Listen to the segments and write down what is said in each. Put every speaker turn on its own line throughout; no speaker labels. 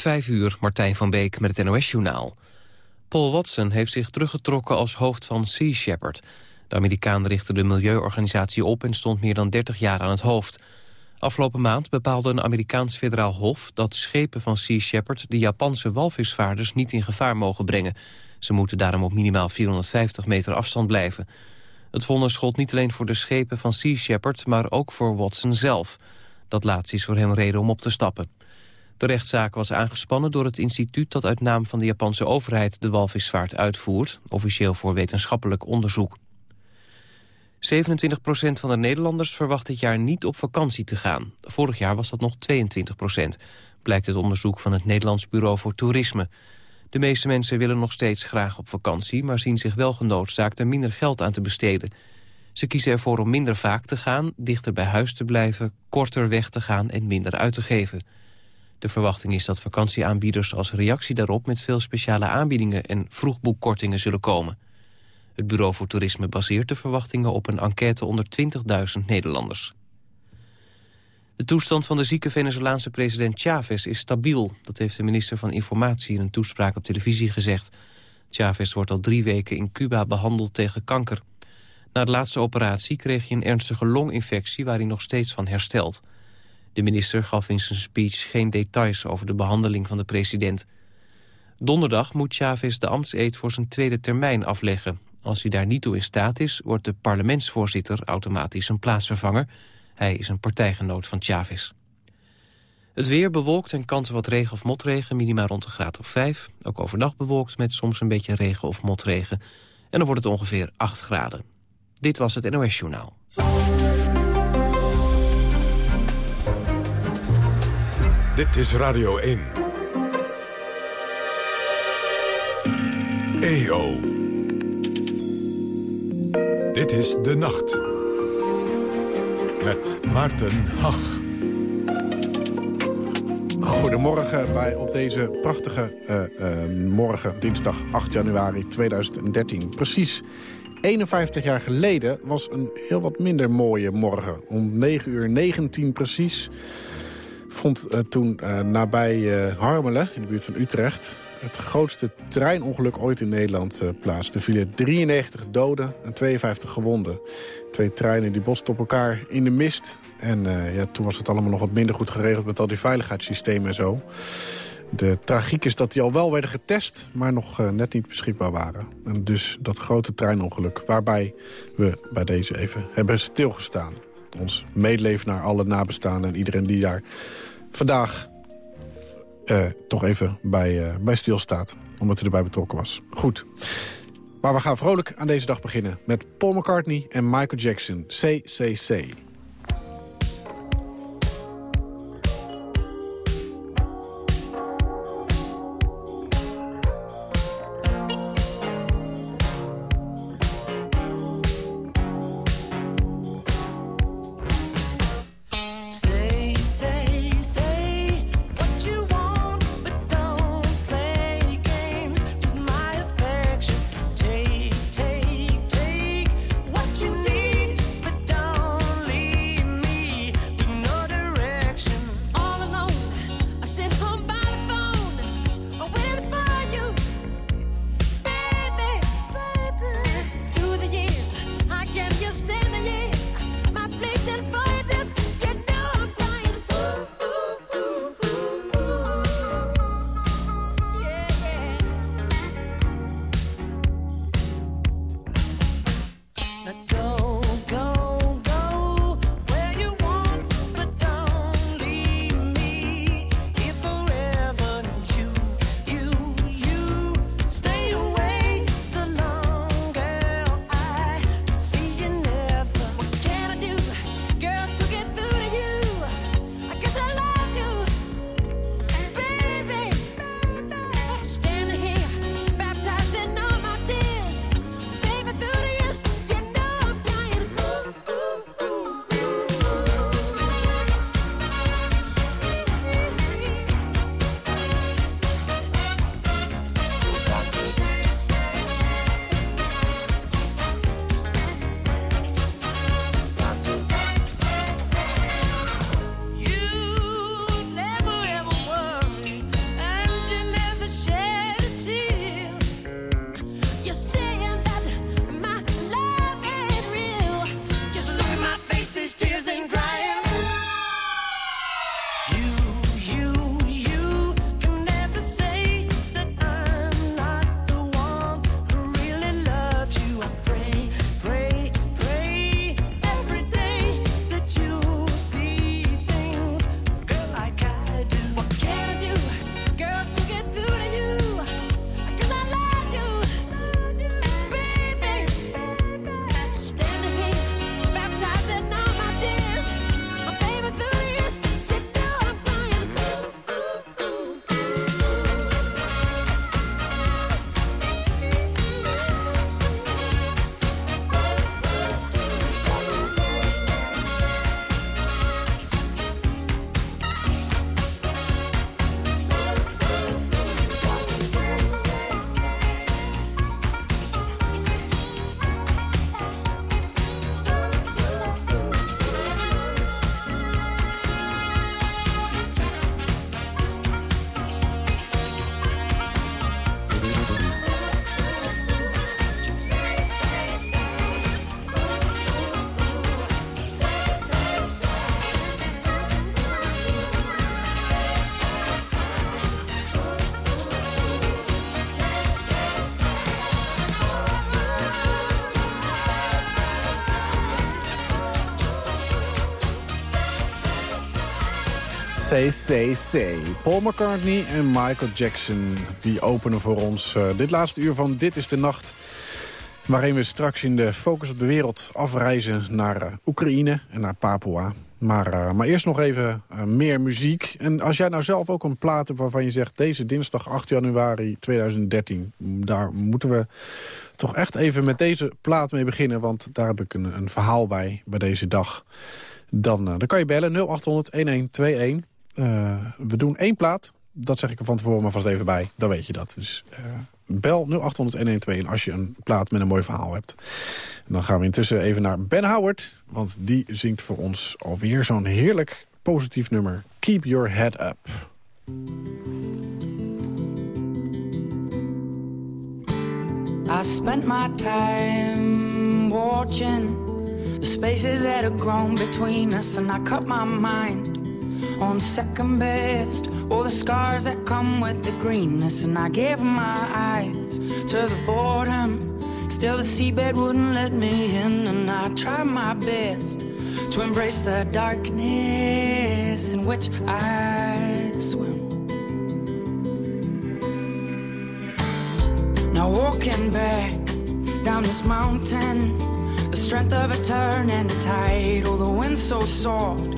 Vijf uur, Martijn van Beek met het NOS-journaal. Paul Watson heeft zich teruggetrokken als hoofd van Sea Shepherd. De Amerikaan richtte de milieuorganisatie op en stond meer dan 30 jaar aan het hoofd. Afgelopen maand bepaalde een Amerikaans federaal hof... dat schepen van Sea Shepherd de Japanse walvisvaarders niet in gevaar mogen brengen. Ze moeten daarom op minimaal 450 meter afstand blijven. Het vonnis gold niet alleen voor de schepen van Sea Shepherd... maar ook voor Watson zelf. Dat laatste is voor hem reden om op te stappen. De rechtszaak was aangespannen door het instituut dat uit naam van de Japanse overheid de walvisvaart uitvoert, officieel voor wetenschappelijk onderzoek. 27% van de Nederlanders verwacht dit jaar niet op vakantie te gaan. Vorig jaar was dat nog 22% blijkt het onderzoek van het Nederlands Bureau voor Toerisme. De meeste mensen willen nog steeds graag op vakantie... maar zien zich wel genoodzaakt er minder geld aan te besteden. Ze kiezen ervoor om minder vaak te gaan, dichter bij huis te blijven... korter weg te gaan en minder uit te geven. De verwachting is dat vakantieaanbieders als reactie daarop... met veel speciale aanbiedingen en vroegboekkortingen zullen komen. Het Bureau voor Toerisme baseert de verwachtingen op een enquête onder 20.000 Nederlanders. De toestand van de zieke Venezolaanse president Chavez is stabiel. Dat heeft de minister van Informatie in een toespraak op televisie gezegd. Chavez wordt al drie weken in Cuba behandeld tegen kanker. Na de laatste operatie kreeg hij een ernstige longinfectie... waar hij nog steeds van herstelt. De minister gaf in zijn speech geen details over de behandeling van de president. Donderdag moet Chavez de ambtseed voor zijn tweede termijn afleggen. Als hij daar niet toe in staat is, wordt de parlementsvoorzitter automatisch een plaatsvervanger. Hij is een partijgenoot van Chavez. Het weer bewolkt en kans wat regen of motregen, minima rond een graad of 5. Ook overdag bewolkt met soms een beetje regen of motregen. En dan wordt het ongeveer 8 graden. Dit was het NOS Journaal.
Dit is Radio 1. EO. Dit is De Nacht. Met Maarten Hach.
Goedemorgen bij op deze prachtige uh, uh, morgen, dinsdag 8 januari 2013. Precies 51 jaar geleden was een heel wat minder mooie morgen. Om 9 uur 19 precies vond uh, toen nabij Harmelen, in de buurt van Utrecht het grootste treinongeluk ooit in Nederland plaats. Er vielen 93 doden en 52 gewonden. Twee treinen die botsten op elkaar in de mist. En ja, toen was het allemaal nog wat minder goed geregeld met al die veiligheidssystemen en zo. De tragiek is dat die al wel werden getest, maar nog net niet beschikbaar waren. En dus dat grote treinongeluk, waarbij we bij deze even hebben stilgestaan. Ons medeleven naar alle nabestaanden en iedereen die daar vandaag uh, toch even bij, uh, bij stilstaat. Omdat hij erbij betrokken was. Goed. Maar we gaan vrolijk aan deze dag beginnen met Paul McCartney en Michael Jackson. CCC. Say. Paul McCartney en Michael Jackson die openen voor ons uh, dit laatste uur van Dit is de Nacht. Waarin we straks in de Focus op de Wereld afreizen naar uh, Oekraïne en naar Papua. Maar, uh, maar eerst nog even meer muziek. En als jij nou zelf ook een plaat hebt waarvan je zegt... deze dinsdag 8 januari 2013, daar moeten we toch echt even met deze plaat mee beginnen. Want daar heb ik een, een verhaal bij, bij deze dag. Dan, dan kan je bellen 0800 1121. Uh, we doen één plaat. Dat zeg ik er van tevoren maar vast even bij. Dan weet je dat. Dus uh, bel 0800 112 als je een plaat met een mooi verhaal hebt. Dan gaan we intussen even naar Ben Howard. Want die zingt voor ons alweer zo'n heerlijk positief nummer. Keep your head up.
I spent my time watching the spaces that have grown between us and I cut my mind on second best. All the scars that come with the greenness, and I gave my eyes to the boredom. Still, the seabed wouldn't let me in, and I tried my best to embrace the darkness in which I swim. Now, walking back down this mountain, the strength of a turn and a tide, oh, the wind so soft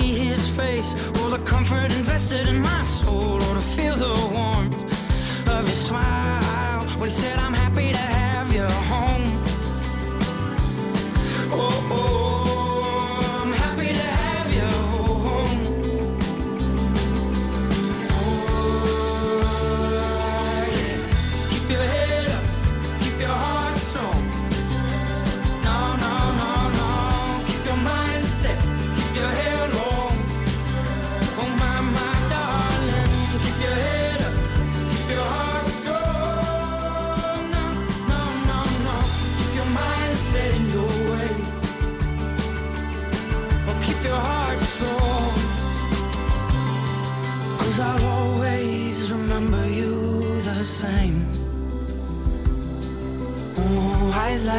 see his face, or the comfort invested in my soul, or to feel the warmth of his smile when he said I'm.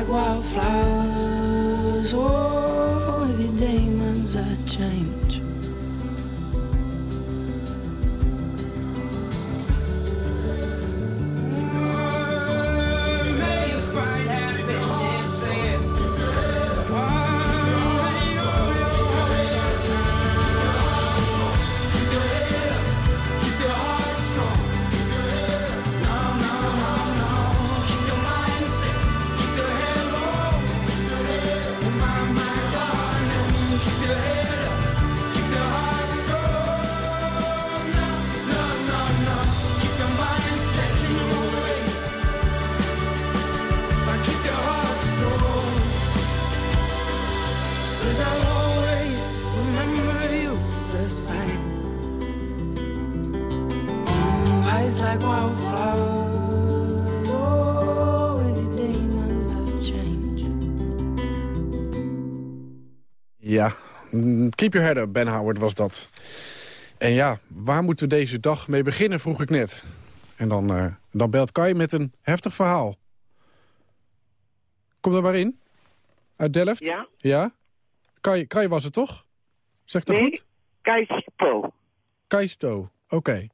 like wow.
Keep Your Head Up, Ben Howard was dat. En ja, waar moeten we deze dag mee beginnen, vroeg ik net. En dan, uh, dan belt Kai met een heftig verhaal. Kom er maar in. Uit Delft?
Ja.
Ja? Kai, Kai was het toch? Zegt dat
nee,
goed?
Kaisto.
Kaisto, oké.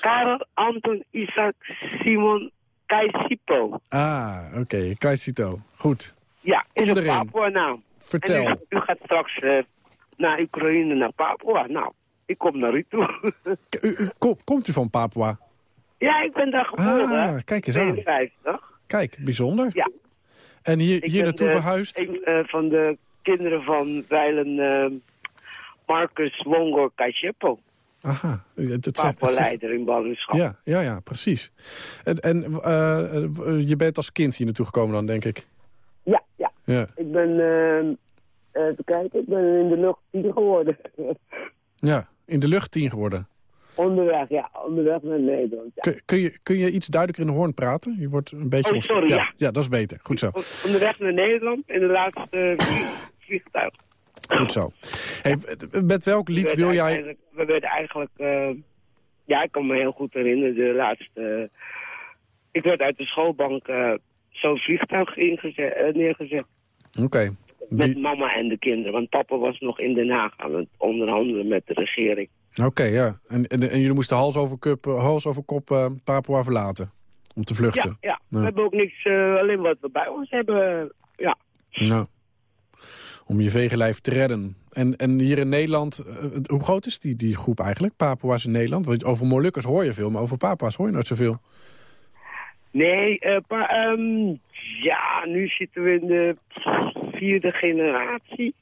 Karel Anton Isaac Simon Kaisipo.
Ah, oké. Kaisito. Goed.
Ja,
Kom
is een. Papua naam.
Vertel.
En u, u gaat straks eh, naar Oekraïne, naar Papua. Nou, ik kom naar u toe.
U- u- ko- komt u van Papua?
ja, ik ben daar geboren.
Ah, kijk eens aan.
52.
Kijk, bijzonder.
Ja.
En hier,
Ik
hier naartoe
de-
verhuisd?
Een eh, van de kinderen van wijlen eh, Marcus Wongor Kaisiepo.
Aha. Het,
Papua-leider in ballingschap.
Ja, ja, ja, precies. En, en eh, eh, je bent als kind hier naartoe gekomen dan, denk ik?
Ja. Ik ben, eh, even kijken, ik ben in de lucht tien geworden.
Ja, in de lucht tien geworden.
onderweg, ja, onderweg naar Nederland. Ja.
Kun, kun, je, kun je iets duidelijker in de hoorn praten? Je wordt een beetje...
Oh, sorry,
ja,
ja.
ja, dat is beter. Goed zo.
On- Onderweg naar Nederland in de laatste vlieg- vliegtuig.
Goed zo. Hey, met welk
We
lied wil jij...
We werden eigenlijk... eh, ja, ik kan me heel goed herinneren, de laatste... ik werd uit de schoolbank eh, zo'n vliegtuig ingezet, eh, neergezet.
Oké.
Met mama en de kinderen. Want papa was nog in Den Haag aan het onderhandelen met de regering.
Oké, ja. En, en, en jullie moesten hals over, kup, eh, hals over kop eh, Papua verlaten? Om te vluchten?
Ja, ja.
Ja.
we hebben ook niks, alleen wat we bij ons hebben. Ja,
Nou, om je vegenlijf te redden. En, en hier in Nederland, hoe groot is die, die groep eigenlijk? Papua's in Nederland? Want over Molukkers hoor je veel, maar over Papua's hoor je nooit zoveel.
Nee, pa- ehm, ja, nu zitten we in de vierde generatie.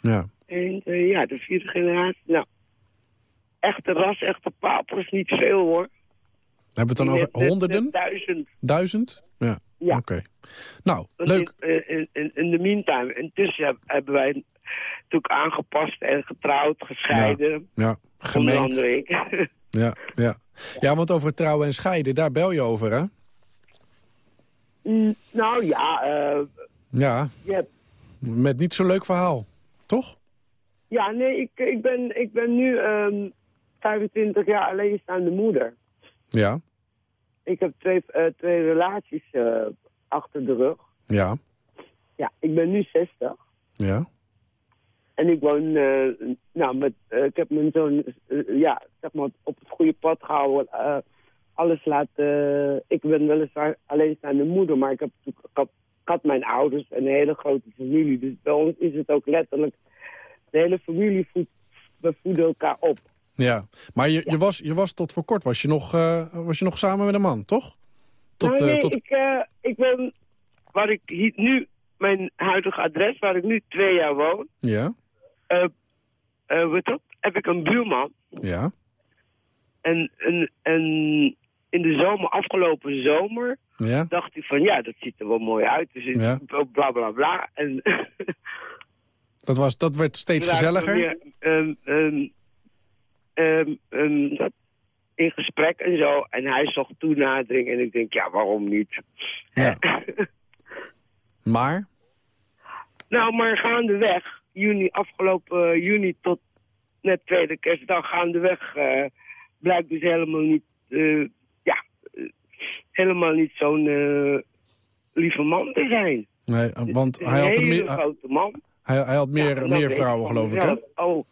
Ja.
En, eh, ja, de vierde generatie. Nou, echte ras, echte papers, niet veel hoor.
Hebben we het dan over
Net-
honderden?
net duizend.
Duizend? Ja.
Ja.
Oké. Nou,
Want
leuk.
In, eh, in, in, in de meantime, intussen heb- hebben wij natuurlijk aangepast en getrouwd, gescheiden.
Ja,
Onder
gemengd.
andere ik.
Ja, ja. ja, want over trouwen en scheiden, daar bel je over, hè?
Mm, nou ja, eh,
Ja, met niet zo'n leuk verhaal. Toch?
Ja, nee, ik, ik, ben, ik ben nu ehm 25 jaar alleenstaande moeder.
Ja,
Ik heb twee, eh, twee relaties eh, achter de rug.
ja,
Ja, ik ben nu 60.
ja.
En ik woon, nou, met, ik heb mijn zoon, ja, zeg maar, op het goede pad gehouden. Eh, alles laten, ik ben weliswaar alleenstaande moeder, maar ik, heb, ik, had, ik had mijn ouders en een hele grote familie. Dus bij ons is het ook letterlijk, de hele familie voedt, we voeden elkaar op.
Ja, maar je, je, was, je was tot voor kort, was je nog, eh, was je nog samen met een man, toch? Tot,
Nou,
eh,
nee,
tot...
ik, eh, ik ben, waar ik hier, nu, mijn huidige adres, waar ik nu twee jaar woon,
Ja,
eh eh, weet heb ik een buurman.
ja,
En, en, en in de zomer, afgelopen zomer,
ja.
dacht hij van, ja, dat ziet er wel mooi uit. Dus
Ja.
bla bla bla. En
Dat, was, dat werd steeds
we
gezelliger.
ehm, ehm, ehm, in gesprek en zo. En hij zocht toenadering en ik denk, ja, waarom niet?
Ja. Maar,
Nou, maar gaandeweg, juni, afgelopen eh, juni tot net tweede kerstdag gaandeweg, eh blijkt dus helemaal niet, ja, eh, helemaal niet zo'n eh, lieve man te zijn.
nee, want
Een
hij had,
hele
meer, hij,
grote man.
hij had meer,
Ja,
meer vrouwen, geloof ik, hè?
Oh,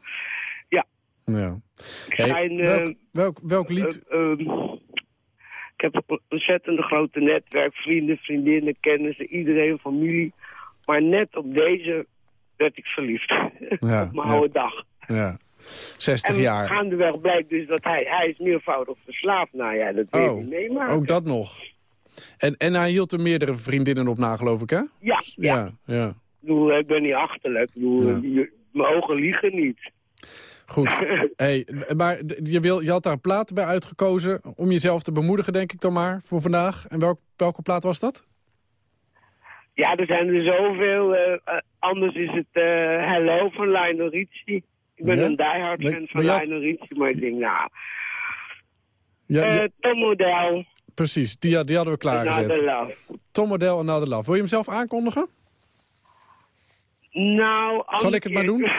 Ja. Hey,
schijn, eh,
welk, welk, welk lied...
eh, ehm, ik heb een ontzettend grote netwerk, vrienden, vriendinnen, kennissen, iedereen, familie. Maar net op deze werd ik verliefd.
Ja,
op mijn
ja.
oude dag.
ja, 60
En
jaar.
gaandeweg blijkt dus dat hij, hij is meervoudig verslaafd. Nou ja, dat wil je
Oh,
meemaken.
ook dat nog. En, en hij hield er meerdere vriendinnen op na, geloof ik, hè?
Ja, ja.
Ja, ja.
Ik, bedoel, ik ben niet achterlijk. Ik bedoel,
Ja.
je- mijn ogen liegen niet.
Goed. Hey, maar je, wil, je had daar een plaat bij uitgekozen om jezelf te bemoedigen, denk ik dan maar, voor vandaag. En welk, welke plaat was dat?
Ja, er zijn er zoveel. eh, eh, anders is het eh, Hello van Lionel Richie. Ik ben
Ja?
een diehard fan van Lionel Richie, maar ik denk, nou...
Ja,
eh Tom Model,
precies, die, die hadden we
Another
klaargezet.
Love.
Tom Model en Another Love. Wil je hem zelf aankondigen?
Nou,
Zal ik het maar doen?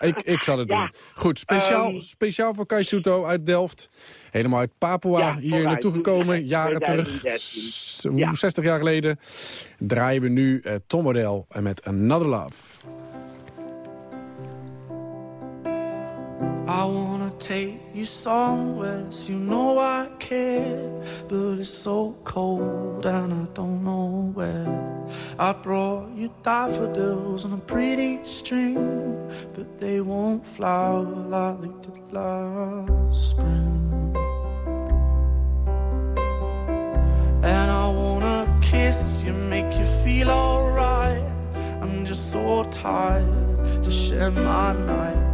Ik, ik zal het
Ja.
doen. Goed, speciaal,
Ehm.
speciaal voor Kaisuto uit Delft. Helemaal uit Papua
Ja,
hier
vooruit.
naartoe gekomen. Jaren terug,
2013.
s-
Ja.
60 jaar geleden. Draaien we nu eh, Tom Model en met Another Love.
I wanna take you somewhere, so you know I care. But it's so cold and I don't know where. I brought you daffodils on a pretty string, but they won't flower like they did last spring. And I wanna kiss you, make you feel alright. I'm just so tired to share my nights.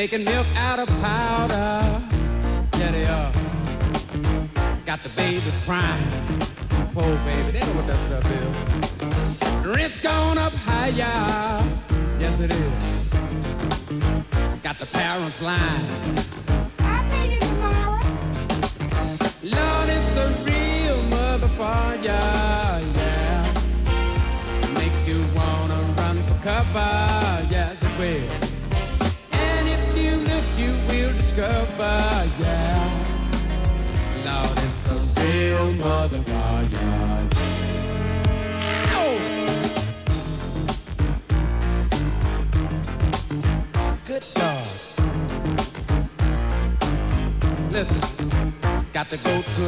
Making milk out of powder. Yeah, they are. Got the babies crying. Poor baby, they know what that stuff is. Rent's gone up higher. Yes, it is. Got the parents lying.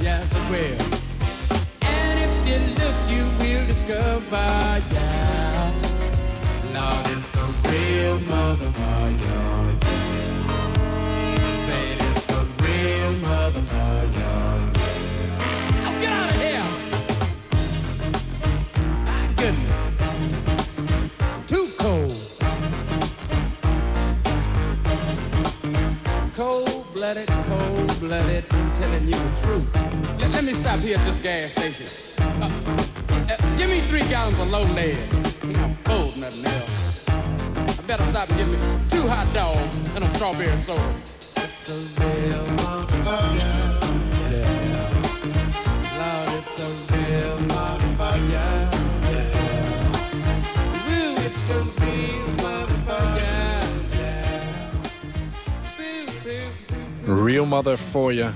yes will. And if you look, you will discover, yeah. Lord, it's real motherfucker, cold blooded. I'm telling you the truth. Let, let me stop here at this gas station. Uh, uh, give me three gallons of low lead. I'm full, nothing else. I better stop and get me two hot dogs and a strawberry soda. It's a real motherfucker. Real
Mother voor je.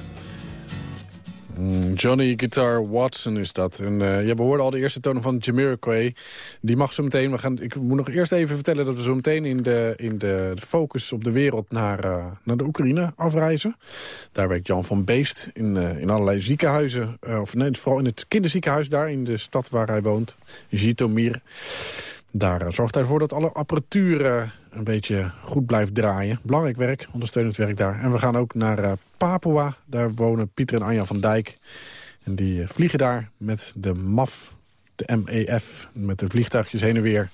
Mm, Johnny Guitar Watson is dat. En, eh, ja, we hoorden al de eerste tonen van Jamiroquai. Die mag zo meteen... We gaan, ik moet nog eerst even vertellen dat we zo meteen in de, in de, focus op de wereld naar, eh, naar de Oekraïne afreizen. Daar werkt Jan van Beest in, eh, in allerlei ziekenhuizen. of nee, vooral in het kinderziekenhuis daar in de stad waar hij woont. Jitomir. Daar eh, zorgt hij ervoor dat alle apparatuur eh, een beetje goed blijft draaien. Belangrijk werk, ondersteunend werk daar. En we gaan ook naar eh, Papua. Daar wonen Pieter en Anja van Dijk. En die vliegen daar met de MAF, de MEF... met de vliegtuigjes heen en weer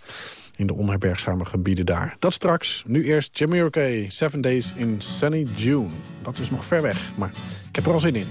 in de onherbergzame gebieden daar. Dat straks. Nu eerst Jamiroquai, Seven Days in Sunny June. Dat is nog ver weg, maar ik heb er al zin in.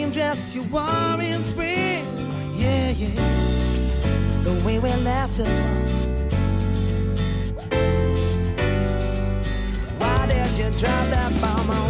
Sunbeam dress you wore in spring. Yeah, yeah. The way we left us one. Why did you drop that bomb on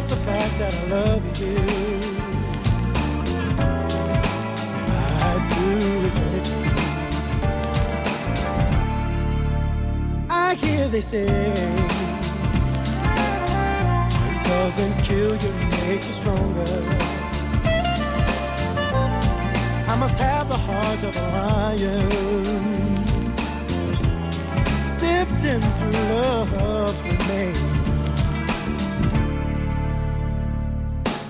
Accept the fact that I love you. Through eternity. I hear they say what doesn't kill you makes you stronger. I must have the heart of a lion, sifting through love's remains.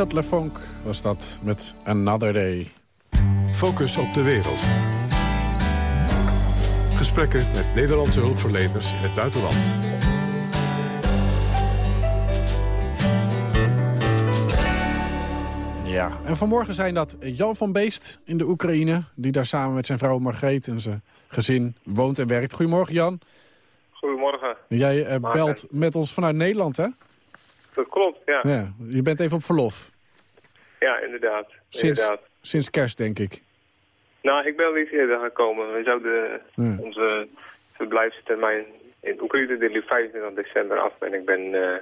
Buckshot LeFonk was dat met Another Day.
Focus op de wereld. Gesprekken met Nederlandse hulpverleners in het buitenland.
Ja, en vanmorgen zijn dat Jan van Beest in de Oekraïne... die daar samen met zijn vrouw Margreet en zijn gezin woont en werkt. Goedemorgen, Jan.
Goedemorgen.
Jij eh, belt met ons vanuit Nederland, hè?
Dat klopt, ja. Ja,
Ja, je bent even op verlof.
inderdaad.
Sinds,
inderdaad.
sinds kerst, denk ik.
Nou, ik ben wel iets eerder gekomen. We zouden
Ja.
onze verblijfstermijn in Oekraïne, liep 25 december af. En ik ben eh,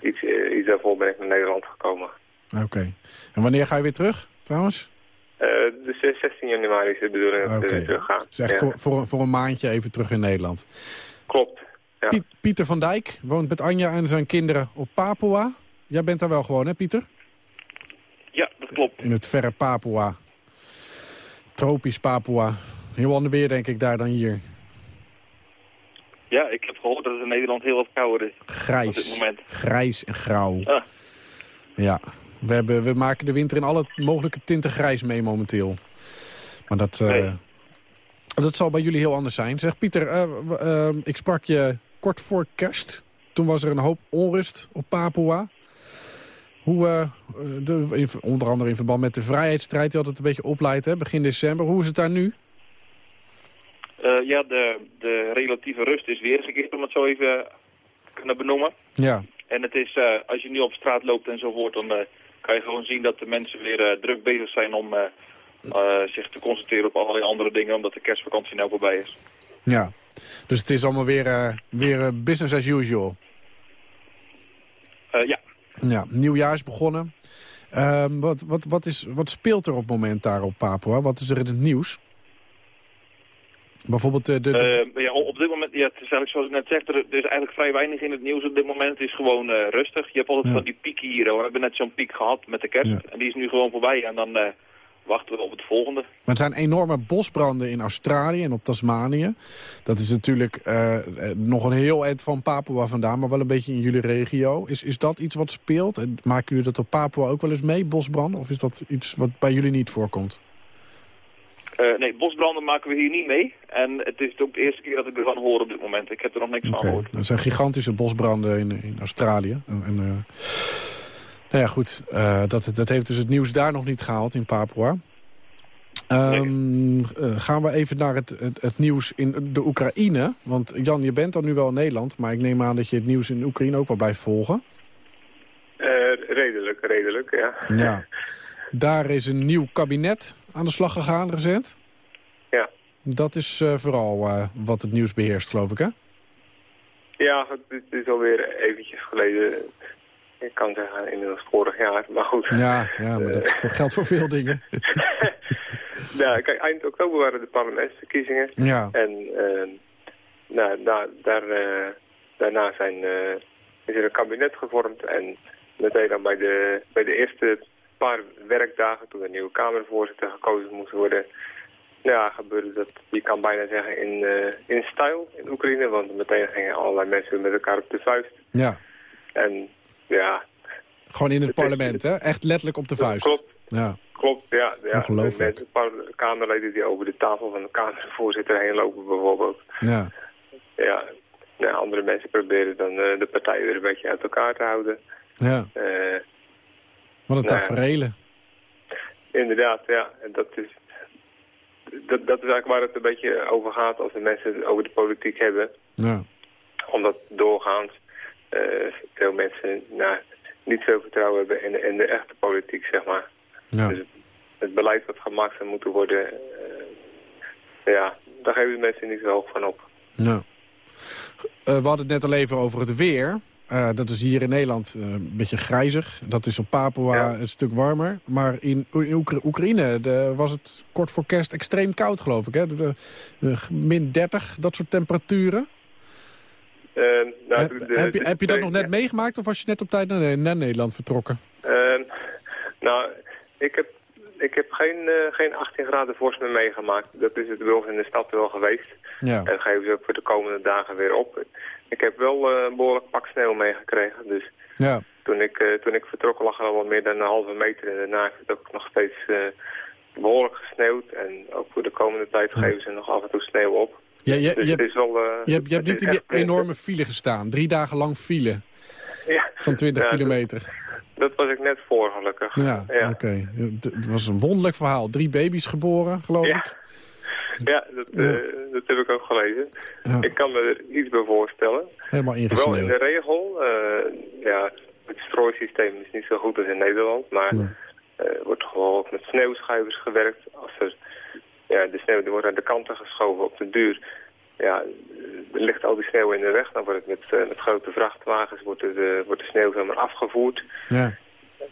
iets, eh, iets daarvoor ben ik naar Nederland gekomen.
Oké. En wanneer ga je weer terug, trouwens?
Dus eh, 16 januari is de bedoeling dat
Oké.
we terug gaan.
Dus echt
Ja,
voor, voor, voor een maandje even terug in Nederland.
Klopt. Ja.
Piet- Pieter van Dijk woont met Anja en zijn kinderen op Papua. Jij bent daar wel gewoon, hè, Pieter?
Ja, dat klopt.
In het verre Papua. Tropisch Papua. Heel ander weer, denk ik, daar dan hier.
Ja, ik heb gehoord dat het in Nederland heel wat kouder is. Op dit
Grijs.
moment.
Grijs en grauw.
Ah.
Ja. We, hebben, we maken de winter in alle mogelijke tinten grijs mee momenteel. Maar dat, eh,
Nee.
dat zal bij jullie heel anders zijn. Zeg Pieter, eh, eh, ik sprak je kort voor kerst. Toen was er een hoop onrust op Papua. Hoe, eh, de, onder andere in verband met de vrijheidsstrijd die altijd een beetje opleidt, hè, begin december. Hoe is het daar nu?
Eh, ja, de, de relatieve rust is weer gekeerd, om het zo even te kunnen benoemen.
Ja,
En het is, eh, als je nu op straat loopt enzovoort, dan kan je gewoon zien dat de mensen weer druk bezig zijn om zich te concentreren op allerlei andere dingen, omdat de kerstvakantie nou voorbij is.
ja. Dus het is allemaal weer, eh, weer eh, business as usual.
Eh, ja,
Ja, nieuwjaar is begonnen. Ehm, wat, wat, wat, is, wat speelt er op het moment daar op Papua? Wat is er in het nieuws? Bijvoorbeeld de...
ja, op dit moment, ja, het is eigenlijk zoals ik net zeg, er, er is eigenlijk vrij weinig in het nieuws op dit moment. Het is gewoon rustig. Je hebt altijd
Ja.
van die pieken hier. We hebben net zo'n piek gehad met de kerst.
Ja.
En die is nu gewoon voorbij. En dan wachten we op het volgende.
Maar er zijn enorme bosbranden in Australië en op Tasmanië. Dat is natuurlijk eh, eh, nog een heel eind van Papua vandaan, maar wel een beetje in jullie regio. Is, is dat iets wat speelt? En maken jullie dat op Papua ook wel eens mee, bosbranden? Of is dat iets wat bij jullie niet voorkomt?
Eh, nee, bosbranden maken we hier niet mee. En het is ook de eerste keer dat ik ervan hoor op dit moment. Ik heb er nog niks van gehoord.
Er zijn gigantische bosbranden in, in Australië. En, en, nou ja, goed. eh, dat, dat heeft dus het nieuws daar nog niet gehaald in Papua. Ehm, eh, gaan we even naar het, het, het nieuws in de Oekraïne. Want Jan, je bent dan nu wel in Nederland... maar ik neem aan dat je het nieuws in Oekraïne ook wel blijft volgen.
Eh, redelijk, redelijk, ja.
Ja. Daar is een nieuw kabinet aan de slag gegaan recent.
Ja.
Dat is vooral wat het nieuws beheerst, geloof ik, hè?
Ja, het is, het is alweer eventjes geleden. Ik kan zeggen inmiddels vorig jaar, maar goed.
Ja, ja maar dat geldt voor veel dingen.
Ja, kijk, eind oktober waren de parlementsverkiezingen.
Ja.
En eh, nou, daar, daar, eh, daarna zijn, eh, is er een kabinet gevormd. En meteen dan bij de, bij de eerste paar werkdagen, toen een nieuwe Kamervoorzitter gekozen moest worden... Ja, gebeurde dat, je kan bijna zeggen, in, eh, in stijl in Oekraïne. Want meteen gingen allerlei mensen met elkaar op de vuist.
Ja,
En ja,
gewoon in het parlement, hè? Echt letterlijk op de vuist.
klopt.
Ja,
Klopt, ja. ja
Ongelooflijk.
Met paar Kamerleden die over de tafel van de Kamervoorzitter heen lopen bijvoorbeeld.
ja.
Ja, nou, andere mensen proberen dan eh, de partij weer een beetje uit elkaar te houden.
ja.
Eh,
Wat een
Nou ja. inderdaad, ja. En dat is, dat, dat is eigenlijk waar het een beetje over gaat als de mensen het over de politiek hebben.
Ja.
Omdat doorgaans eh, veel mensen nou, niet veel vertrouwen hebben in, in de echte politiek, zeg maar.
Ja.
Dus het, het beleid wat gemaakt zou moeten worden, eh, ja, daar geven de mensen niet zo hoog van op.
ja. Eh, we hadden het net al even over het weer. Eh, dat is hier in Nederland eh, een beetje grijzig. Dat is op Papua
Ja.
een stuk warmer. Maar in, in Oekra- Oekraïne de, was het kort voor kerst extreem koud, geloof ik. Hè? De min 30, dat soort temperaturen.
Eh, nou,
heb,
de- de-
heb, je, heb je dat nog net meegemaakt of was je net op tijd naar, naar Nederland vertrokken?
Eh, nou, ik heb ik heb geen, eh, geen 18 graden vorst meer meegemaakt. Dat is het bij ons in de stad wel geweest.
Ja.
En geven ze ook voor de komende dagen weer op. Ik heb wel eh, een behoorlijk pak sneeuw meegekregen. Dus
Ja.
toen ik, eh, toen ik vertrok lag er al wel meer dan een halve meter. En daarna heeft het ook nog steeds eh, behoorlijk gesneeuwd. En ook voor de komende tijd geven ze nog af en toe sneeuw op.
Ja, je,
Dus
je,
het
hebt-
is wel... eh,
je, hebt, je hebt
het
niet in die
eh,
enorme file gestaan. Drie dagen lang file
Ja.
van 20
Ja, dat-
kilometer.
Dat was ik net voor, gelukkig.
Ja, oké. Het het was een wonderlijk verhaal. Drie baby's geboren, geloof ik.
Ja, dat, eh, dat heb ik ook gelezen. Ik kan me er iets bij voorstellen.
Helemaal
Wel in de regel, ja, het strooisysteem is niet zo goed als in Nederland, maar
Nee.
wordt ook met sneeuwschuivers gewerkt. Als er, ja, de sneeuw die wordt aan de kanten geschoven op de duur. Ja, er ligt al die sneeuw in de weg. Dan wordt het met, eh, met grote vrachtwagens wordt, het, eh, wordt de sneeuw zomaar afgevoerd.
Ja.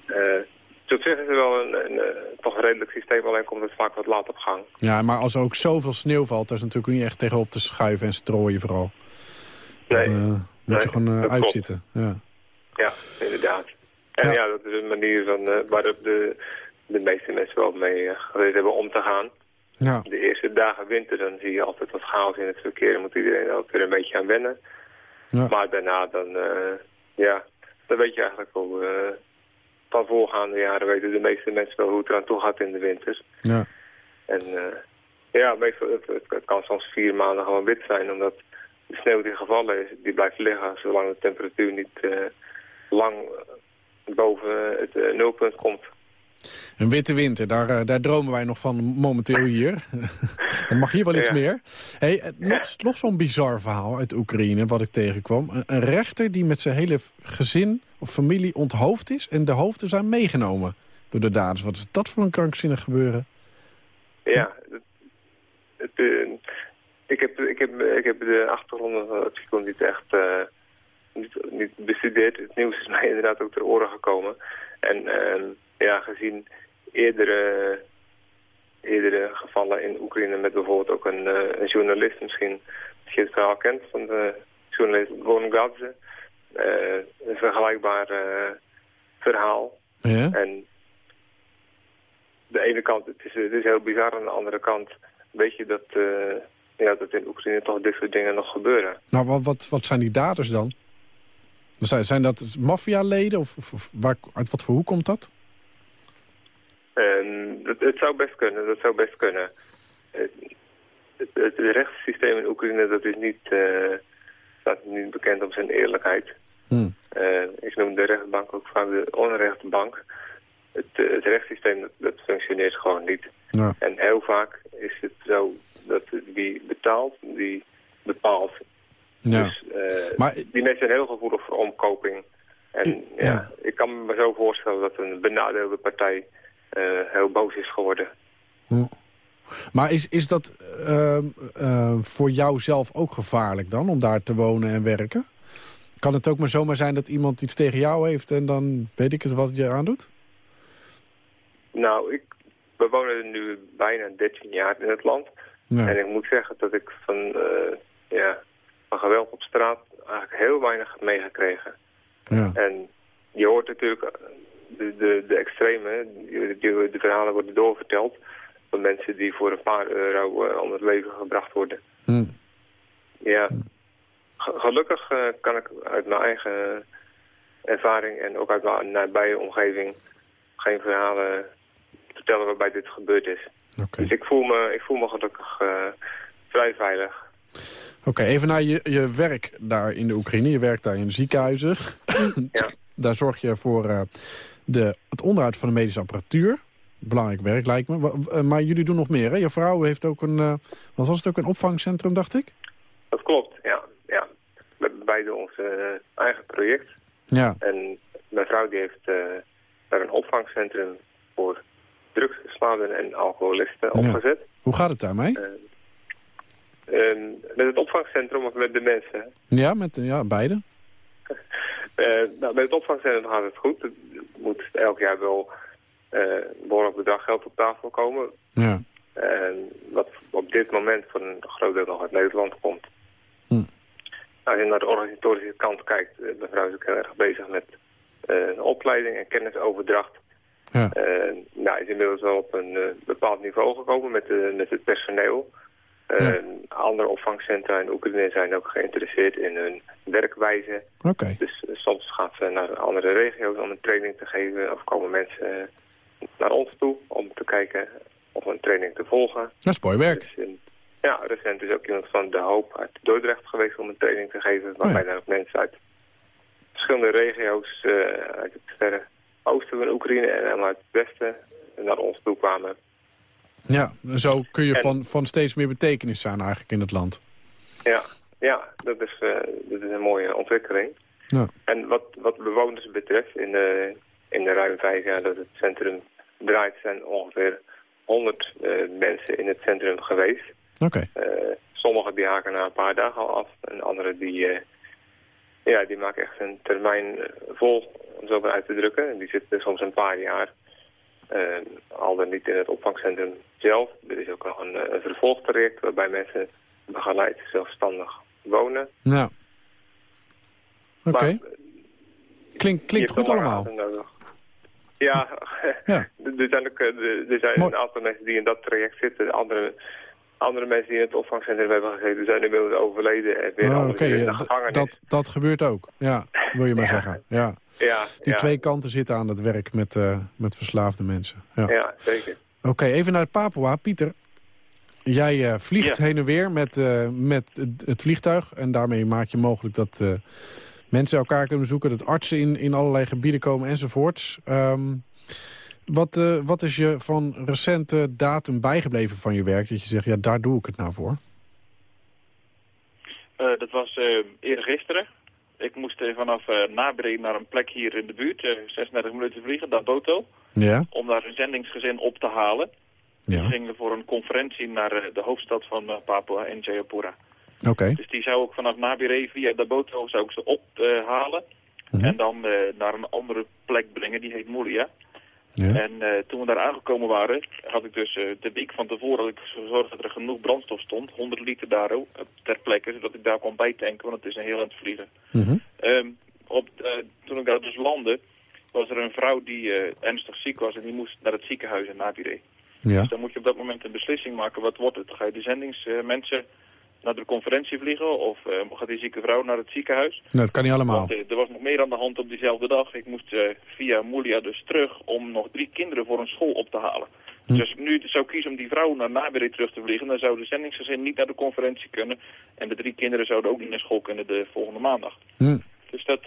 Eh, dus op zich is er wel een, een, eh, toch een redelijk systeem, alleen komt het vaak wat laat op gang.
ja, maar als er ook zoveel sneeuw valt... daar is natuurlijk niet echt tegenop te schuiven en strooien vooral.
Nee,
eh, moet
nee,
je gewoon
dat klopt.
uitzitten. Ja.
Ja, inderdaad. En
Ja.
ja, dat is een manier van, waarop de, de meeste mensen wel mee geleerd hebben om te gaan.
Ja.
De eerste dagen winter, dan zie je altijd wat chaos in het verkeer. Dan moet iedereen ook weer een beetje aan wennen.
Ja.
Maar daarna dan, eh, ja, dan weet je eigenlijk wel... eh, van voorgaande jaren weten de meeste mensen wel hoe het eraan toe gaat in de winter.
Ja.
En eh, ja, meestal, het, het, kan soms vier maanden gewoon wit zijn, omdat de sneeuw die gevallen is, die blijft liggen zolang de temperatuur niet lang boven het nulpunt komt.
Een witte winter, daar, eh, daar dromen wij nog van momenteel hier. Er mag hier wel iets
Ja.
meer. Hey, eh, nog nog zo'n bizar verhaal uit Oekraïne wat ik tegenkwam. Een, een rechter die met zijn hele gezin of familie onthoofd is... en de hoofden zijn meegenomen door de daders. Wat is dat voor een krankzinnig gebeuren?
Ja, het, het, eh, ik, heb, ik, heb, ik heb de achtergronden van het niet echt niet, niet bestudeerd. Het nieuws is mij inderdaad ook ter oren gekomen. En ja, gezien eerdere, eerdere gevallen in Oekraïne met bijvoorbeeld ook een, eh, een journalist misschien, als je het verhaal kent van de journalist eh een vergelijkbaar eh, verhaal.
Ja?
En de ene kant, het is, het is heel bizar. Aan de andere kant weet je dat, ja, dat in Oekraïne toch dit soort dingen nog gebeuren.
Nou, wat, wat, wat zijn die daders dan? Zijn, zijn dat maffialeden of, of, of waar, uit wat voor hoe komt dat?
En het, het zou best kunnen, dat zou best kunnen. Het, het, het rechtssysteem in Oekraïne dat is niet, eh, staat niet bekend om zijn eerlijkheid.
Hm.
Eh, ik noem de rechtbank ook vaak de onrechtbank. Het, het rechtssysteem dat, dat functioneert gewoon niet.
Ja.
En heel vaak is het zo dat wie betaalt, die bepaalt.
Ja.
Dus eh,
Maar-
die mensen zijn heel gevoelig voor omkoping. En
Ja.
ja. ik kan me zo voorstellen dat een benadeelde partij heel boos is geworden.
Maar is, is dat ehm, ehm, voor jou zelf ook gevaarlijk dan, om daar te wonen en werken? Kan het ook maar zomaar zijn dat iemand iets tegen jou heeft en dan weet ik het wat je aandoet?
Nou, ik, we wonen nu bijna 13 jaar in het land.
Ja.
En ik moet zeggen dat ik van, eh, ja, van geweld op straat eigenlijk heel weinig heb meegekregen.
Ja.
En je hoort natuurlijk eh, de, de, de extreme, de verhalen worden doorverteld van mensen die voor een paar euro eh, om het leven gebracht worden.
Hm.
Ja, Ge- gelukkig eh, kan ik uit mijn eigen ervaring en ook uit mijn nabije omgeving geen verhalen vertellen waarbij dit gebeurd is. Dus ik voel me, ik voel me gelukkig eh, vrij veilig.
Oké, even naar je, je werk daar in de Oekraïne. Je werkt daar in ziekenhuizen.
Ja.
Daar zorg je voor de, het onderhoud van de medische apparatuur. Belangrijk werk lijkt me. Eh, Maar jullie doen nog meer, hè? Je vrouw heeft ook een, eh, wat was het ook, een opvangcentrum, dacht ik?
Dat klopt, ja. ja. We hebben beide ons eh, eigen project.
Ja,
En mijn vrouw die heeft daar een opvangcentrum voor drugsverslaafden en alcoholisten opgezet.
hoe gaat het daarmee?
En met het opvangcentrum of met de mensen?
Ja, met, ja beide.
Eh, nou, met het opvangcentrum gaat het goed. Er moet elk jaar wel eh, een behoorlijk bedrag geld op tafel komen.
Ja.
En wat op dit moment voor een groot deel nog uit Nederland komt.
Hm.
Als je naar de organisatorische kant kijkt, eh, mevrouw is ook heel erg bezig met eh, een opleiding en kennisoverdracht.
Ja.
Eh, nou, is inmiddels wel op een eh, bepaald niveau gekomen met, de, met het personeel. Eh, Andere opvangcentra in Oekraïne zijn ook geïnteresseerd in hun werkwijze.
Oké.
Dus eh, soms gaan ze naar andere regio's om een training te geven. Of komen mensen eh, naar ons toe om te kijken of een training te volgen.
Dat is mooi werk.
Dus, in- ja, recent is ook iemand van De Hoop uit Dordrecht geweest om een training te geven. Waarbij dan ook mensen uit verschillende regio's eh, uit het verre oosten van Oekraïne en uit het westen naar ons toe kwamen.
Ja, zo kun je
En-
van, van steeds meer betekenis zijn eigenlijk in het land.
Ja, ja dat, is, eh, dat is een mooie ontwikkeling.
Ja.
En wat, wat bewoners betreft, in de, in de ruim vijf jaar dat het centrum draait, zijn ongeveer 100 eh, mensen in het centrum geweest.
Oké.
Eh, sommigen die haken na een paar dagen al af en anderen die, ja, die maken echt een termijn vol, om zo maar uit te drukken. En die zitten soms een paar jaar, al dan niet in het opvangcentrum zelf. Er is ook nog een, eh, een vervolgtraject waarbij mensen begeleid zelfstandig wonen.
Nou. Oké. Klink, klinkt goed allemaal.
Ja,
Ja.
er zijn, ook, eh, er zijn
Mooi.
een aantal mensen die in dat traject zitten. Andere, andere mensen die in het opvangcentrum hebben gezeten zijn inmiddels overleden. En weer
Oh,
in de gevangenis.
dat, dat gebeurt ook. Ja, wil je maar zeggen. Ja.
Ja,
Die
ja,
twee kanten zitten aan het werk met, eh, met verslaafde mensen. Ja.
ja, zeker.
Oké, even naar Papua. Pieter, jij eh, vliegt
Ja.
heen en weer met, eh, met het, vliegtuig. En daarmee maak je mogelijk dat eh, mensen elkaar kunnen zoeken. Dat artsen in, in allerlei gebieden komen enzovoorts. Ehm, wat, eh, wat is je van recente datum bijgebleven van je werk? Dat je zegt, ja, daar doe ik het nou voor.
Eh, dat was uh, eergisteren. Ik moest eh, vanaf uh, naar een plek hier in de buurt, eh, 36 minuten vliegen, Daboto,
Ja,
om daar een zendingsgezin op te halen. Die
ja.
gingen voor een conferentie naar eh, de hoofdstad van eh, Papua in Jayapura.
Oké.
Dus die zou ik vanaf Nabire via Daboto zou ik ze ophalen
Mhm.
en dan eh, naar een andere plek brengen, die heet Mulia.
Ja.
En eh, toen we daar aangekomen waren, had ik dus eh, de week van tevoren had ik gezorgd dat er genoeg brandstof stond. 100 liter daar eh, ter plekke, zodat ik daar kon bijtanken, want het is een heel aan het vliegen. Op, eh, toen ik daar dus landde, was er een vrouw die ernstig ziek was en die moest naar het ziekenhuis in Nabire.
Ja.
Dus dan moet je op dat moment een beslissing maken, wat wordt het? Ga je de zendingsmensen naar de conferentie vliegen of eh, gaat die zieke vrouw naar het ziekenhuis?
Nou, dat kan niet allemaal.
Want eh, er was nog meer aan de hand op diezelfde dag. Ik moest eh, via Mulia dus terug om nog drie kinderen voor een school op te halen.
Hm.
Dus als ik nu zou kiezen om die vrouw naar Nabere terug te vliegen... dan zou de zendingsgezin niet naar de conferentie kunnen. En de drie kinderen zouden ook niet naar school kunnen de volgende maandag.
Hm.
Dus dat,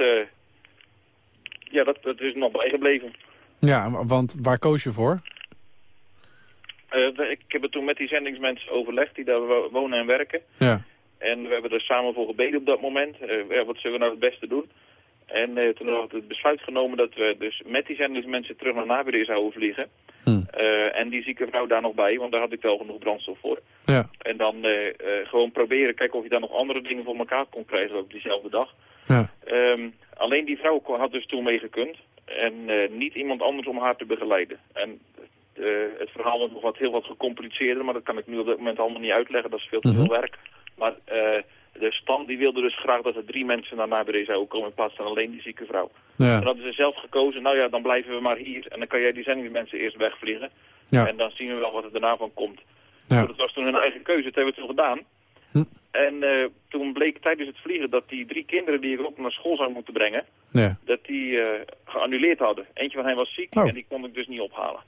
ja, dat, dat is nog bijgebleven.
Ja, want waar koos je voor?
Eh, we- ik heb het toen met die zendingsmensen overlegd die daar wo- wonen en werken.
Ja.
En we hebben er samen voor gebeden op dat moment. Eh, ja, wat zullen we nou het beste doen? En eh, toen hadden we het besluit genomen dat we dus met die zendingsmensen terug naar Nabere zouden vliegen.
Hm.
Eh, en die zieke vrouw daar nog bij, want daar had ik wel genoeg brandstof voor.
Ja.
En dan eh, eh, gewoon proberen, kijken of je daar nog andere dingen voor elkaar kon krijgen op diezelfde dag.
Ja.
Ehm, alleen die vrouw kon- had dus toen mee gekund. En eh, niet iemand anders om haar te begeleiden. En het verhaal was nog wat, heel wat gecompliceerder, maar dat kan ik nu op dit moment allemaal niet uitleggen. Dat is veel te veel
Mhm.
werk. Maar eh, de stand die wilde dus graag dat er drie mensen naar Nabere zouden komen in plaats van alleen die zieke vrouw.
Ja.
En hadden ze zelf gekozen, nou ja, dan blijven we maar hier. En dan kan jij die zendingsmensen eerst wegvliegen.
Ja.
En dan zien we wel wat er daarna van komt.
Ja.
Dus dat was toen hun eigen keuze, dat hebben we toen gedaan.
Hm.
En eh, toen bleek tijdens het vliegen dat die drie kinderen die ik ook naar school zou moeten brengen,
Ja.
dat die eh, geannuleerd hadden. Eentje van hen was ziek
Oh.
en die kon ik dus niet ophalen.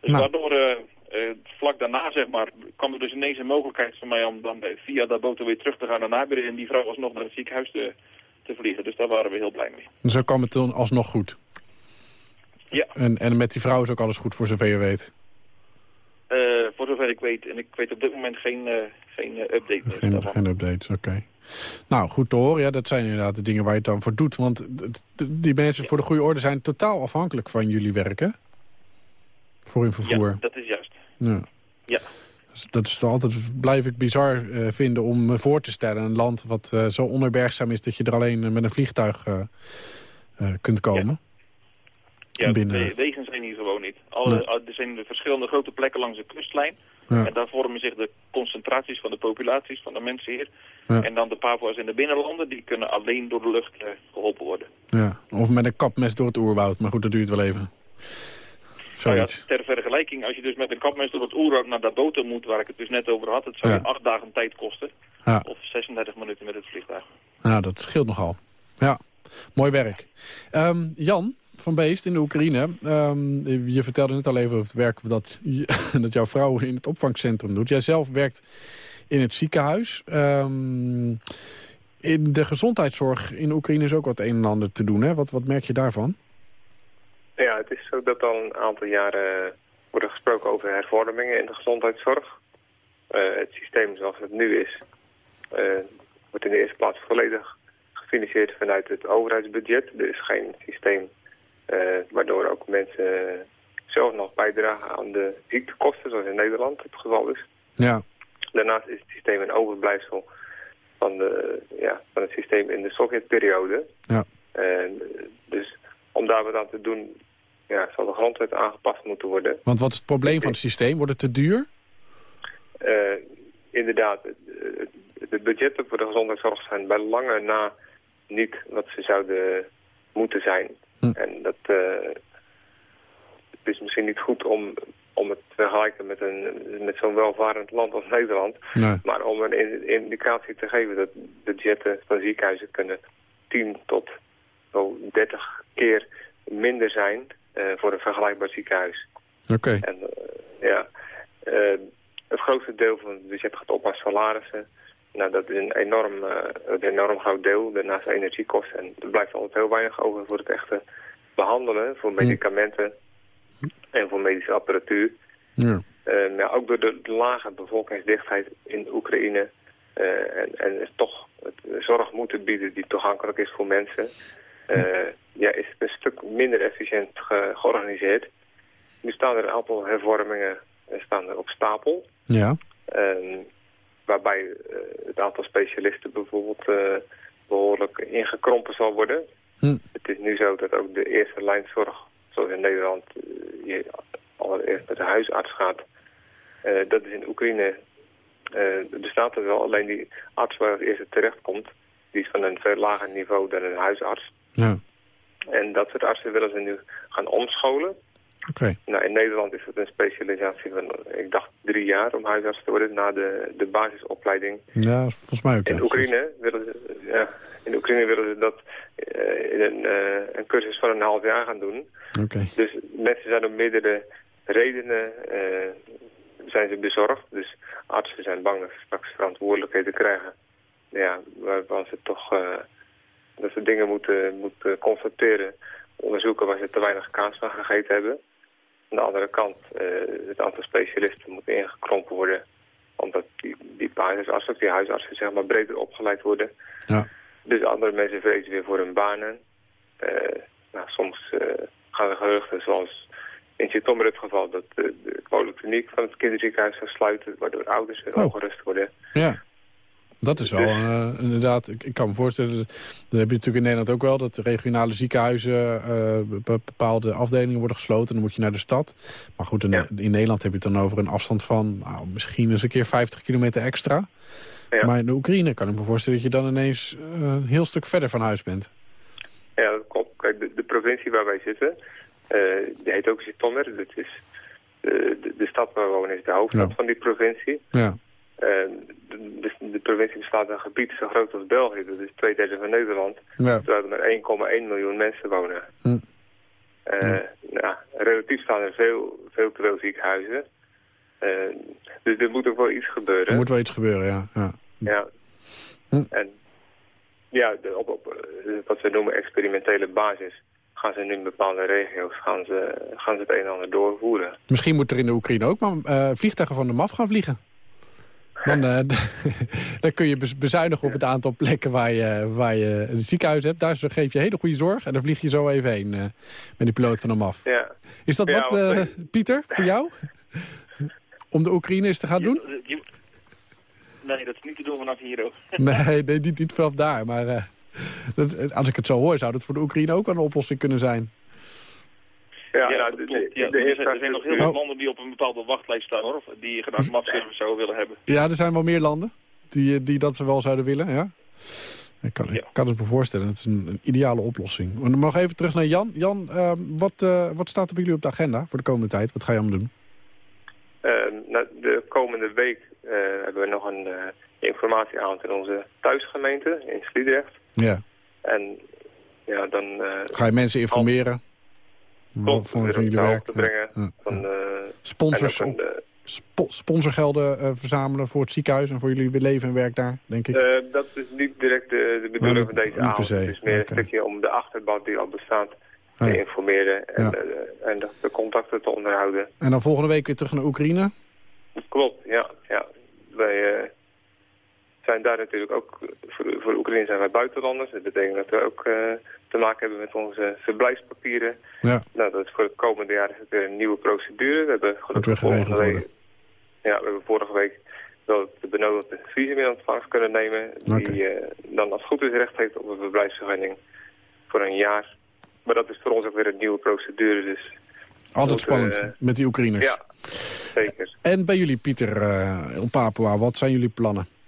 Dus
Nou.
daardoor, eh, eh, vlak daarna zeg maar, kwam er dus ineens een mogelijkheid voor mij om dan eh, via dat boot weer terug te gaan naar Nabere. En die vrouw was nog naar het ziekenhuis te, te vliegen. Dus daar waren we heel blij mee.
En zo kwam het toen alsnog goed.
Ja,
En, en met die vrouw is ook alles goed voor zover je weet.
voor zover ik weet. En ik weet op dit moment geen, geen update meer
Geen,
daarvan.
geen updates, oké. Nou, goed te horen. Ja, dat zijn inderdaad de dingen waar je het dan voor doet. Want die mensen voor de goede orde zijn totaal afhankelijk van jullie werken. Voor hun vervoer.
Ja, dat is juist.
Ja.
Ja.
Dus Dat is altijd, blijf ik bizar eh, vinden om me voor te stellen. Een land wat eh, zo onherbergzaam is dat je er alleen eh, met een vliegtuig kunt komen.
Ja,
binnen-
de wegen zijn hier gewoon niet. Alle,
Nee.
Er zijn verschillende grote plekken langs de kustlijn.
Ja.
En daar vormen zich de concentraties van de populaties van de mensen hier.
Ja.
En dan de Papua's in de binnenlanden, die kunnen alleen door de lucht eh, geholpen worden.
Ja. Of met een kapmes door het oerwoud. Maar goed, dat duurt wel even.
Nou ja, ter vergelijking, als je dus met een kapmes door het oerwoud naar Daboto moet, waar ik het dus net over had, het zou
Ja.
je acht dagen tijd kosten.
Ja.
Of 36 minuten met het vliegtuig.
Nou, dat scheelt nogal. Ja, mooi werk. Ehm, Jan van Beest in de Oekraïne. Ehm, je vertelde net al even over het werk dat, dat jouw vrouw in het opvangcentrum doet. Jij zelf werkt in het ziekenhuis. Ehm, in de gezondheidszorg in Oekraïne is ook wat een en ander te doen. Hè? Wat, wat merk je daarvan?
Ja, het is zo dat al een aantal jaren wordt er gesproken over hervormingen in de gezondheidszorg. Eh, het systeem zoals het nu is, eh, wordt in de eerste plaats volledig gefinancierd vanuit het overheidsbudget. Er is geen systeem eh, waardoor ook mensen zelf nog bijdragen aan de ziektekosten, zoals in Nederland het geval is.
Ja,
Daarnaast is het systeem een overblijfsel van, de, ja, van het systeem in de Sovjetperiode.
Ja.
En, dus om daar wat aan te doen, ja, zal de grondwet aangepast moeten worden.
want wat is het probleem van het systeem? Wordt het te duur?
Eh, inderdaad, de budgetten voor de gezondheidszorg zijn bij lange na niet wat ze zouden moeten zijn.
Hm.
En dat eh, het is misschien niet goed om, om het te vergelijken met, een, met zo'n welvarend land als Nederland.
Nee.
Maar om een in- indicatie te geven dat budgetten van ziekenhuizen kunnen 10 tot wel 30 keer minder zijn voor een vergelijkbaar ziekenhuis.
Oké.
En eh, ja, eh, het grootste deel van het budget gaat op aan salarissen. Nou, dat is een enorm, eh, een enorm groot deel, daarnaast energiekosten. En er blijft altijd heel weinig over voor het echte behandelen, voor medicamenten en voor medische apparatuur.
Ja.
Eh, maar ook door de, de lage bevolkingsdichtheid in Oekraïne eh, en, en toch het zorg moeten bieden die toegankelijk is voor mensen, eh, ja, is het een stuk minder efficiënt ge- georganiseerd. Nu staan er een aantal hervormingen eh, staan er op stapel.
Ja.
Waarbij eh, het aantal specialisten bijvoorbeeld eh, behoorlijk ingekrompen zal worden.
Hm.
Het is nu zo dat ook de eerste lijnzorg, zoals in Nederland, eh, je allereerst met de huisarts gaat. Eh, dat is in Oekraïne, eh bestaat er wel, alleen die arts waar het eerste terechtkomt, die is van een veel lager niveau dan een huisarts.
Ja.
En dat soort artsen willen ze nu gaan omscholen.
Oké.
Nou, in Nederland is het een specialisatie van, ik dacht, drie jaar om huisarts te worden na de, de basisopleiding.
Ja, volgens mij ook.
In. Oekraïne willen ze, ja, in Oekraïne willen ze dat eh, in een, eh, een cursus van een half jaar gaan doen.
Oké.
Dus mensen zijn om meerdere redenen eh, zijn ze bezorgd. Dus artsen zijn bang dat ze straks verantwoordelijkheden krijgen. Ja, waarvan ze toch dat ze dingen moeten, moeten constateren. Onderzoeken waar ze te weinig kaas van gegeten hebben. Aan de andere kant, eh, het aantal specialisten moet ingekrompen worden. Omdat die, die basisartsen die huisartsen zeg maar breder opgeleid worden.
Ja.
Dus andere mensen vrezen weer voor hun banen. Eh, nou, soms eh, gaan er geruchten zoals in Sint-Tommer het geval dat de, de polykliniek van het kinderziekenhuis zou sluiten, waardoor ouders weer
Oh.
ongerust worden.
Ja. Dat is wel eh, inderdaad, ik, ik kan me voorstellen, dat heb je natuurlijk in Nederland ook wel, dat de regionale ziekenhuizen, be- bepaalde afdelingen worden gesloten, dan moet je naar de stad. Maar goed, in,
Ja.
in Nederland heb je het dan over een afstand van nou, misschien eens een keer 50 kilometer extra.
Ja.
Maar in de Oekraïne kan ik me voorstellen dat je dan ineens eh, een heel stuk verder van huis bent.
Ja, dat klopt. Kijk, de, de provincie waar wij zitten, die heet ook Zitomir. Dat is de, de, de stad waar we wonen is de hoofdstad
Ja.
van die provincie.
Ja,
de, de, de provincie bestaat uit een gebied zo groot als België. Dat is twee derde van Nederland.
ja.
Terwijl er maar 1,1 miljoen mensen wonen.
Hm.
Eh, nou, relatief staan er veel, veel te veel ziekenhuizen. Eh, dus er moet ook wel iets gebeuren.
er moet wel iets gebeuren, ja. ja.
Ja.
Hm.
En ja, op, op eh, wat we noemen experimentele basis gaan ze nu in bepaalde regio's gaan ze, gaan ze het een en ander doorvoeren.
Misschien moet er in de Oekraïne ook maar eh, vliegtuigen van de MAF gaan vliegen. Dan, eh, dan kun je bez- bezuinigen op het aantal plekken waar je, waar je een ziekenhuis hebt. Daar geef je hele goede zorg en dan vlieg je zo even heen eh, met die piloot van de MAF.
Ja,
Is dat
Ja,
wat, eh, Pieter, voor jou? Om de Oekraïne eens te gaan doen?
Nee, dat is niet te doen vanaf hier ook.
Nee, nee niet, niet vanaf daar. Maar dat, als ik het zo hoor, zou dat voor de Oekraïne ook wel een oplossing kunnen zijn.
Ja,
Ja,
nou,
dat
de,
klopt.
de,
Ja,
de
er, zijn, er zijn nog heel veel
Oh.
landen die op een bepaalde wachtlijst staan, hoor. of Die graag mafservice zouden willen hebben.
Ja, er zijn wel meer landen die, eh, die dat ze wel zouden willen, ja. Ik kan, ik kan het me voorstellen, het is een, een ideale oplossing. Maar nog even terug naar Jan. Jan, eh, wat, eh, wat staat er bij jullie op de agenda voor de komende tijd? Wat ga je allemaal doen?
Eh, nou, de komende week eh, hebben we nog een eh, informatieavond in onze thuisgemeente in Sliedrecht.
Ja.
En ja, dan... eh,
Ga je mensen informeren?
Klopt,
van, jullie
de
werk?
hoogte brengen
Ja, ja.
van, eh,
Sponsors op,
een, eh,
sponsorgelden eh, verzamelen voor het ziekenhuis... en voor jullie leven en werk daar, denk ik.
Eh, dat is niet direct de, de bedoeling van deze avond. Het is meer een stukje om de achterband die al bestaat te
Ja.
informeren en,
Ja.
eh, en de, de contacten te onderhouden.
En dan volgende week weer terug naar Oekraïne?
Klopt, ja. ja. Wij eh, zijn daar natuurlijk ook, voor, voor Oekraïne zijn wij buitenlanders. Dat betekent dat we ook eh, te maken hebben met onze verblijfspapieren.
Ja.
Nou, dat is voor het komende jaar is het weer een nieuwe procedure. We hebben
geregeld
week-. Ja, we hebben vorige week wel de benodigde visum in ontvangst kunnen nemen. Die eh, dan als goed is recht heeft op een verblijfsvergunning voor een jaar. Maar dat is voor ons ook weer een nieuwe procedure. Dus
Altijd
dat,
spannend
eh,
met die Oekraïners.
ja, zeker.
En bij jullie, Pieter, op Papua, wat zijn jullie plannen?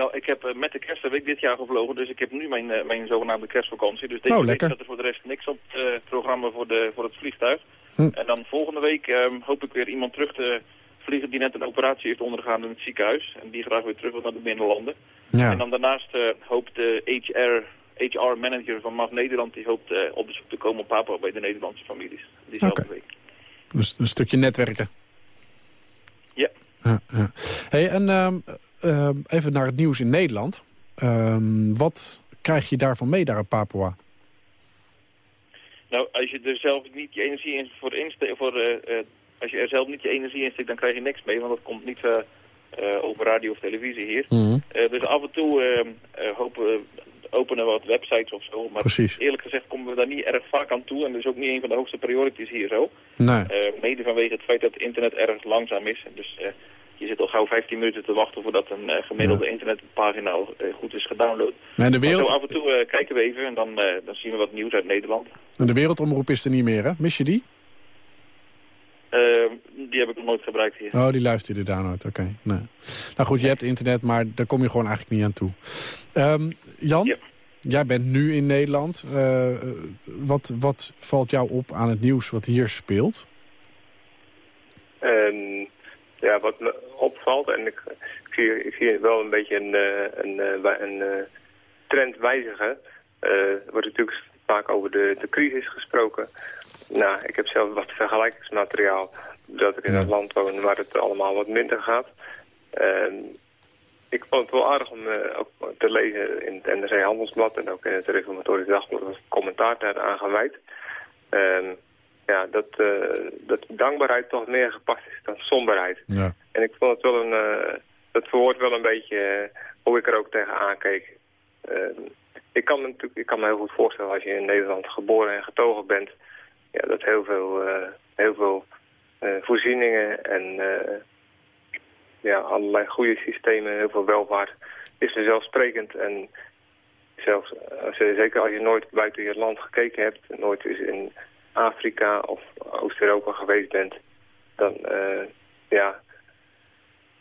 Nou, ik heb eh, met de kerst heb ik dit jaar gevlogen, dus ik heb nu mijn, eh, mijn zogenaamde kerstvakantie. Dus
Oh,
deze week
lekker.
staat er voor de rest niks op het eh, programma voor, de, voor het vliegtuig.
Hm.
En dan volgende week ehm, hoop ik weer iemand terug te vliegen die net een operatie heeft ondergaan in het ziekenhuis. En die graag weer terug wil naar de binnenlanden.
Ja.
En dan daarnaast hoopt de HR, HR-manager van MAF Nederland, die hoopt op bezoek te komen op Papua bij de Nederlandse families. Diezelfde week.
Dus een stukje netwerken.
Ja.
ja, ja. Hey, en ehm, ehm, even naar het nieuws in Nederland. Ehm, wat krijg je daarvan mee daar op Papua?
Nou, als je er zelf niet je energie in voor inste voor, eh, eh, als je er zelf niet je energie in steekt, dan krijg je niks mee, want dat komt niet eh, over radio of televisie hier.
Mhm.
Dus af en toe eh, eh, hopen we, openen we wat websites of zo, maar
Precies.
eerlijk gezegd komen we daar niet erg vaak aan toe en dat is ook niet een van de hoogste priorities hier zo.
Nee.
Mede vanwege het feit dat het internet erg langzaam is. Dus je zit al gauw 15 minuten te wachten voordat een eh, gemiddelde internetpagina eh, goed is gedownload.
En de, wereld,
zo af en toe eh, kijken we even en dan, eh, dan zien we wat nieuws uit Nederland.
en de wereldomroep is er niet meer, hè? Mis je die?
Eh, die heb ik nog nooit gebruikt hier.
Oh, die luisterde daar nooit. Oké. Nee. Nou goed, je hebt internet, maar daar kom je gewoon eigenlijk niet aan toe. Ehm, Jan,
Ja.
jij bent nu in Nederland. Eh, wat, wat valt jou op aan het nieuws wat hier speelt?
En ja, wat me opvalt, en ik, ik, zie, ik zie wel een beetje een, eh, een, eh, een eh, trend wijzigen. Er wordt natuurlijk vaak over de, de crisis gesproken. Nou, ik heb zelf wat vergelijkingsmateriaal dat ik in
Ja.
een land woon waar het allemaal wat minder gaat. En ik vond het wel aardig om eh, ook te lezen in het NRC Handelsblad en ook in het Reformatorisch Dagblad was commentaar daar aan gewijd. Ja, dat, eh, dat dankbaarheid toch meer gepast is dan somberheid.
Ja.
En ik vond het wel een, eh, dat verwoordt wel een beetje eh, hoe ik er ook tegenaan keek. Eh, ik, kan me natuurlijk, ik kan me heel goed voorstellen als je in Nederland geboren en getogen bent, ja, dat heel veel, eh, heel veel eh, voorzieningen en eh, ja, allerlei goede systemen, heel veel welvaart, is vanzelfsprekend. En zelfs, als je, zeker als je nooit buiten je land gekeken hebt, nooit eens in Afrika of Oost-Europa geweest bent, dan eh, ja,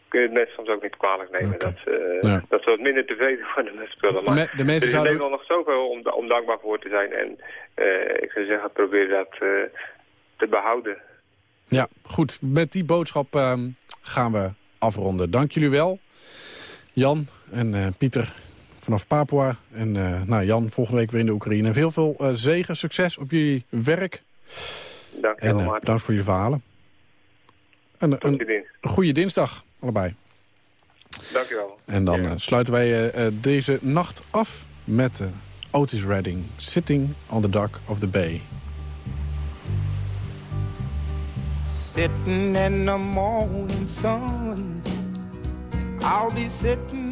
kun je het mensen soms ook niet kwalijk nemen. Dat, ze, eh,
Ja.
dat ze wat minder tevreden worden met spullen.
De,
Maar
de
er
mensen
is in
zouden...
Nederland nog zoveel om, om dankbaar voor te zijn. En eh, ik zou zeggen, probeer dat te behouden.
Ja, goed. Met die boodschap ehm, gaan we afronden. Dank jullie wel, Jan en Pieter vanaf Papua. En eh, nou, Jan, volgende week weer in de Oekraïne. En veel, veel eh, zegen, succes op jullie werk.
Dank je
En
wel,
eh, bedankt voor jullie verhalen. En, een,
je
goede dinsdag, allebei.
Dank je wel.
En dan sluiten wij deze nacht af met Otis Redding. Sitting on the dock of the bay.
Sitting in the morning sun. I'll be sitting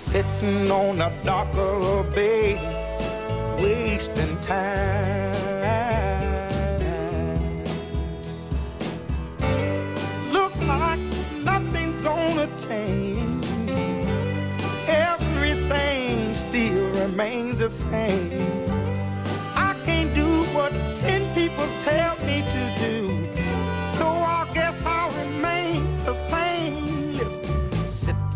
Sitting on a dock of the bay, wasting time. Look like nothing's gonna change. Everything still remains the same. I can't do what ten people tell me to do, so I guess I'll remain the same.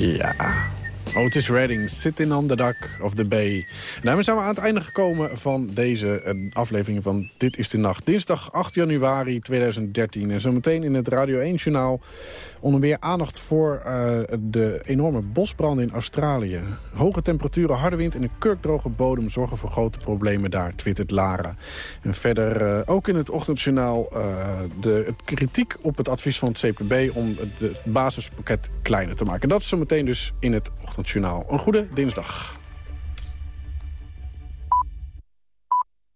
Ja. Otis Redding, Sitting on the Dock of the Bay. En daarmee zijn we aan het einde gekomen van deze eh, aflevering van Dit is de Nacht. Dinsdag 8 januari 2013. En zometeen in het Radio 1-journaal onder meer aandacht voor eh, de enorme bosbranden in Australië. Hoge temperaturen, harde wind en een kurkdroge bodem zorgen voor grote problemen daar, twittert Lara. En verder eh, ook in het ochtendjournaal eh, de kritiek op het advies van het CPB om het, het basispakket kleiner te maken. Dat is zometeen dus in het ochtendjournaal. Een goede dinsdag.